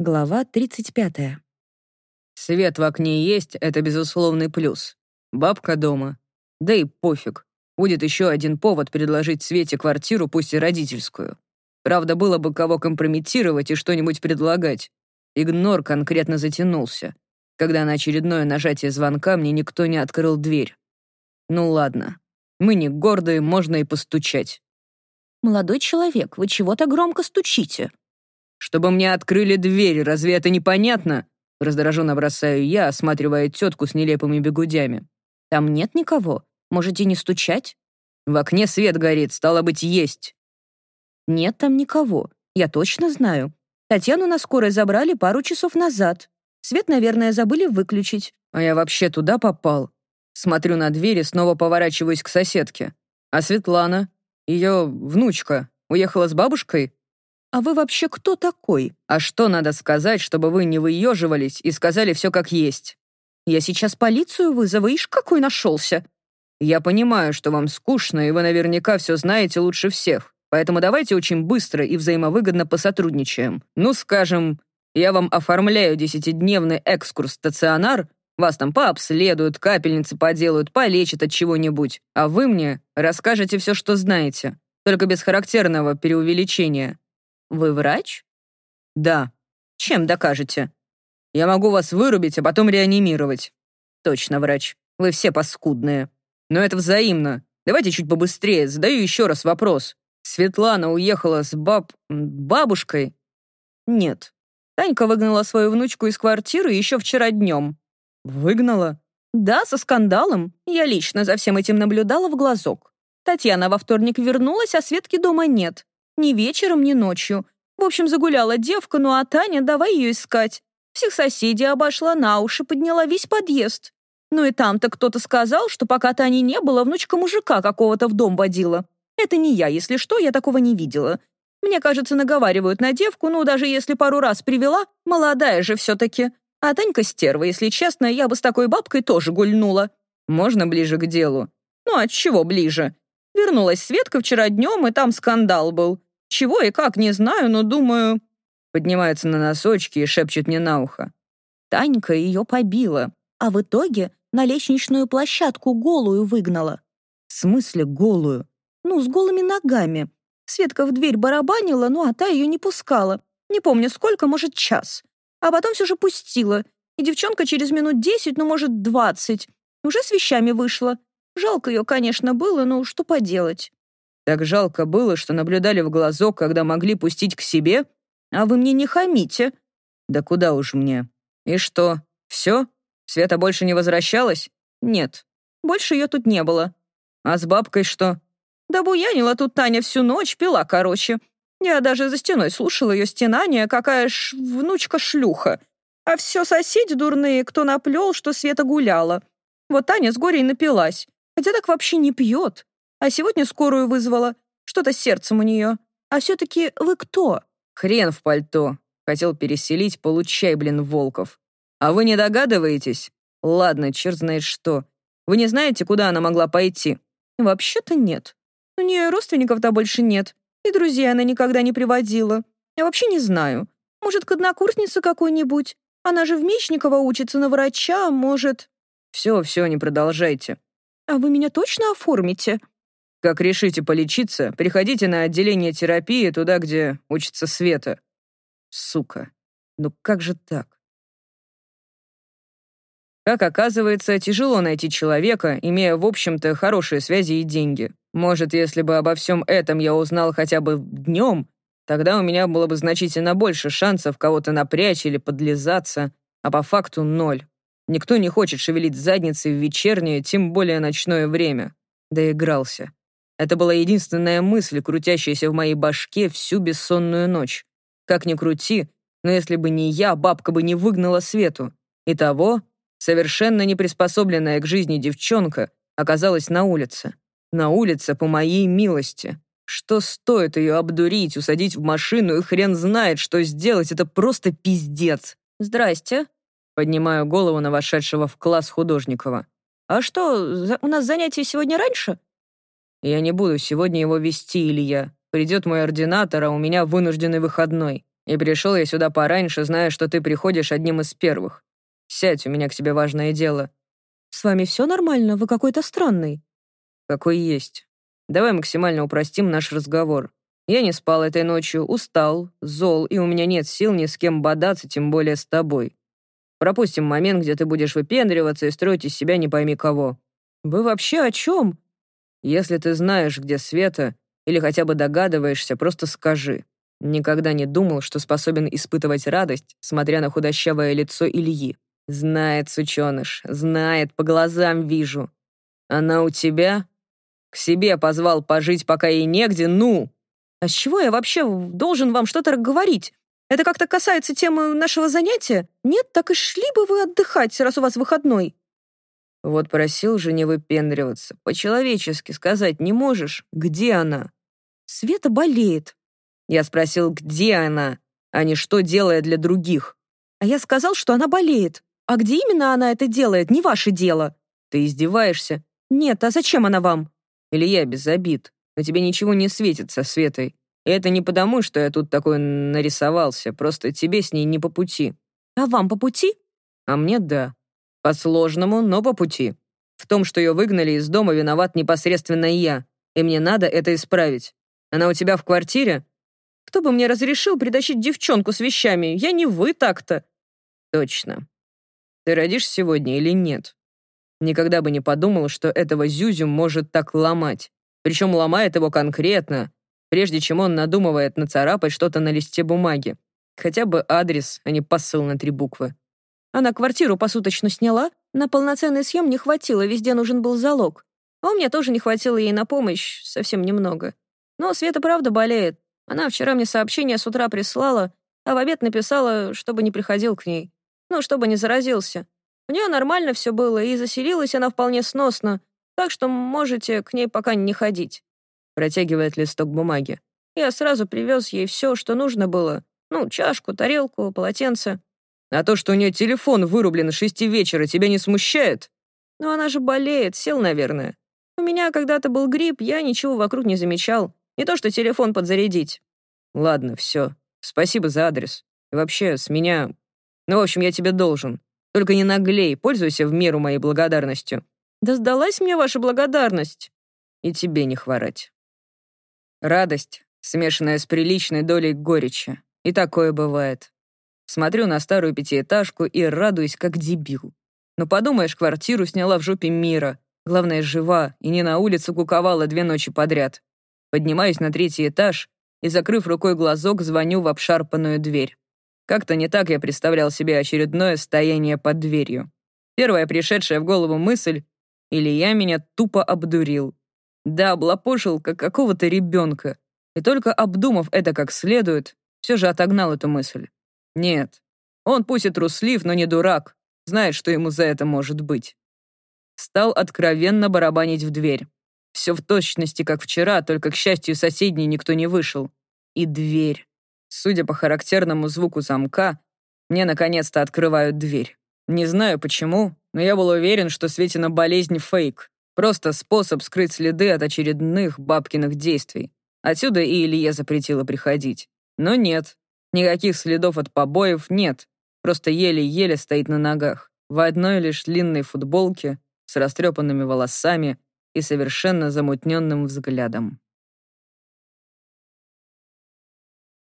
Глава 35. Свет в окне есть, это безусловный плюс. Бабка дома. Да и пофиг. Будет еще один повод предложить Свете квартиру, пусть и родительскую. Правда, было бы кого компрометировать и что-нибудь предлагать. Игнор конкретно затянулся, когда на очередное нажатие звонка мне никто не открыл дверь. Ну ладно. Мы не гордые, можно и постучать. «Молодой человек, вы чего-то громко стучите?» «Чтобы мне открыли дверь, разве это непонятно?» Раздраженно бросаю я, осматривая тетку с нелепыми бегудями. «Там нет никого. Можете не стучать?» «В окне свет горит, стало быть, есть». «Нет там никого. Я точно знаю. Татьяну на скорой забрали пару часов назад. Свет, наверное, забыли выключить». «А я вообще туда попал?» Смотрю на дверь и снова поворачиваюсь к соседке. «А Светлана? Ее внучка. Уехала с бабушкой?» «А вы вообще кто такой?» «А что надо сказать, чтобы вы не выеживались и сказали все как есть?» «Я сейчас полицию вызову, ишь, какой нашелся!» «Я понимаю, что вам скучно, и вы наверняка все знаете лучше всех, поэтому давайте очень быстро и взаимовыгодно посотрудничаем. Ну, скажем, я вам оформляю десятидневный экскурс в стационар, вас там пообследуют, капельницы поделают, полечат от чего-нибудь, а вы мне расскажете все, что знаете, только без характерного преувеличения. «Вы врач?» «Да». «Чем докажете?» «Я могу вас вырубить, а потом реанимировать». «Точно, врач. Вы все паскудные». «Но это взаимно. Давайте чуть побыстрее. Задаю еще раз вопрос. Светлана уехала с баб... бабушкой?» «Нет. Танька выгнала свою внучку из квартиры еще вчера днем». «Выгнала?» «Да, со скандалом. Я лично за всем этим наблюдала в глазок. Татьяна во вторник вернулась, а Светки дома нет. Ни вечером, ни ночью. В общем, загуляла девка, ну а Таня, давай ее искать. Всех соседей обошла на уши, подняла весь подъезд. Ну и там-то кто-то сказал, что пока Тани не было, внучка мужика какого-то в дом водила. Это не я, если что, я такого не видела. Мне кажется, наговаривают на девку, ну даже если пару раз привела, молодая же все-таки. А Танька стерва, если честно, я бы с такой бабкой тоже гульнула. Можно ближе к делу? Ну, от чего ближе? Вернулась Светка вчера днем, и там скандал был. Чего и как, не знаю, но думаю...» Поднимается на носочки и шепчет мне на ухо. Танька ее побила, а в итоге на лестничную площадку голую выгнала. В смысле голую? Ну, с голыми ногами. Светка в дверь барабанила, ну а та ее не пускала. Не помню сколько, может, час. А потом все же пустила. И девчонка через минут десять, ну, может, двадцать, уже с вещами вышла. Жалко ее, конечно, было, но что поделать. Так жалко было, что наблюдали в глазок, когда могли пустить к себе? А вы мне не хамите. Да куда уж мне. И что, все? Света больше не возвращалась? Нет, больше ее тут не было. А с бабкой что? Да буянила тут Таня всю ночь, пила, короче. Я даже за стеной слушала ее стенание, какая ж внучка-шлюха. А все соседи дурные, кто наплел, что Света гуляла. Вот Таня с горей напилась. Хотя так вообще не пьет. А сегодня скорую вызвала. Что-то с сердцем у нее. А все-таки вы кто?» «Хрен в пальто. Хотел переселить, получай, блин, Волков. А вы не догадываетесь? Ладно, черт знает что. Вы не знаете, куда она могла пойти?» «Вообще-то нет. У нее родственников-то больше нет. И друзей она никогда не приводила. Я вообще не знаю. Может, к однокурснице какой-нибудь? Она же в Мечникова учится на врача, может...» «Все, все, не продолжайте». «А вы меня точно оформите?» Как решите полечиться, приходите на отделение терапии, туда, где учится Света. Сука, ну как же так? Как оказывается, тяжело найти человека, имея, в общем-то, хорошие связи и деньги. Может, если бы обо всем этом я узнал хотя бы днем, тогда у меня было бы значительно больше шансов кого-то напрячь или подлизаться, а по факту ноль. Никто не хочет шевелить задницей в вечернее, тем более ночное время. Доигрался. Это была единственная мысль, крутящаяся в моей башке всю бессонную ночь. Как ни крути, но если бы не я, бабка бы не выгнала Свету. Итого, совершенно не приспособленная к жизни девчонка оказалась на улице. На улице по моей милости. Что стоит ее обдурить, усадить в машину, и хрен знает, что сделать, это просто пиздец. «Здрасте», — поднимаю голову на вошедшего в класс Художникова. «А что, у нас занятия сегодня раньше?» Я не буду сегодня его вести, Илья. Придет мой ординатор, а у меня вынужденный выходной. И пришел я сюда пораньше, зная, что ты приходишь одним из первых. Сядь, у меня к тебе важное дело». «С вами все нормально? Вы какой-то странный». «Какой есть. Давай максимально упростим наш разговор. Я не спал этой ночью, устал, зол, и у меня нет сил ни с кем бодаться, тем более с тобой. Пропустим момент, где ты будешь выпендриваться и строить из себя не пойми кого. Вы вообще о чем? Если ты знаешь, где Света, или хотя бы догадываешься, просто скажи. Никогда не думал, что способен испытывать радость, смотря на худощавое лицо Ильи. Знает, сученыш, знает, по глазам вижу. Она у тебя? К себе позвал пожить, пока ей негде, ну! А с чего я вообще должен вам что-то говорить? Это как-то касается темы нашего занятия? Нет, так и шли бы вы отдыхать, раз у вас выходной. Вот просил же не выпендриваться. По-человечески сказать не можешь, где она? Света болеет. Я спросил, где она, а не что делает для других. А я сказал, что она болеет. А где именно она это делает, не ваше дело. Ты издеваешься? Нет, а зачем она вам? Или я без обид но тебе ничего не светит со Светой. И это не потому, что я тут такой нарисовался, просто тебе с ней не по пути». «А вам по пути?» «А мне да. По-сложному, но по пути. В том, что ее выгнали из дома, виноват непосредственно я, и мне надо это исправить. Она у тебя в квартире?» «Кто бы мне разрешил притащить девчонку с вещами? Я не вы так-то». «Точно. Ты родишь сегодня или нет?» Никогда бы не подумал, что этого Зюзю может так ломать. Причем ломает его конкретно, прежде чем он надумывает нацарапать что-то на листе бумаги. Хотя бы адрес, а не посыл на три буквы. Она квартиру посуточно сняла, на полноценный съем не хватило, везде нужен был залог. А у меня тоже не хватило ей на помощь, совсем немного. Но Света правда болеет. Она вчера мне сообщение с утра прислала, а в обед написала, чтобы не приходил к ней. Ну, чтобы не заразился. У нее нормально все было, и заселилась она вполне сносно, так что можете к ней пока не ходить», — протягивает листок бумаги. «Я сразу привез ей все, что нужно было. Ну, чашку, тарелку, полотенце». «А то, что у нее телефон вырублен с шести вечера, тебя не смущает?» «Ну, она же болеет, сел, наверное. У меня когда-то был грипп, я ничего вокруг не замечал. Не то, что телефон подзарядить». «Ладно, все. Спасибо за адрес. И вообще, с меня... Ну, в общем, я тебе должен. Только не наглей, пользуйся в меру моей благодарностью. Да сдалась мне ваша благодарность. И тебе не хворать. Радость, смешанная с приличной долей горечи. И такое бывает. Смотрю на старую пятиэтажку и радуюсь, как дебил. Но подумаешь, квартиру сняла в жопе мира. Главное, жива и не на улице куковала две ночи подряд. Поднимаюсь на третий этаж и, закрыв рукой глазок, звоню в обшарпанную дверь. Как-то не так я представлял себе очередное стояние под дверью. Первая пришедшая в голову мысль или я меня тупо обдурил. Да, облапошил, как какого-то ребенка. И только обдумав это как следует, все же отогнал эту мысль. Нет, он пусть и труслив, но не дурак. Знает, что ему за это может быть. Стал откровенно барабанить в дверь. Все в точности, как вчера, только, к счастью, соседней никто не вышел. И дверь. Судя по характерному звуку замка, мне наконец-то открывают дверь. Не знаю почему, но я был уверен, что Светина болезнь — фейк. Просто способ скрыть следы от очередных бабкиных действий. Отсюда и Илье запретила приходить. Но нет, никаких следов от побоев нет. Просто еле-еле стоит на ногах. В одной лишь длинной футболке, с растрепанными волосами и совершенно замутненным взглядом.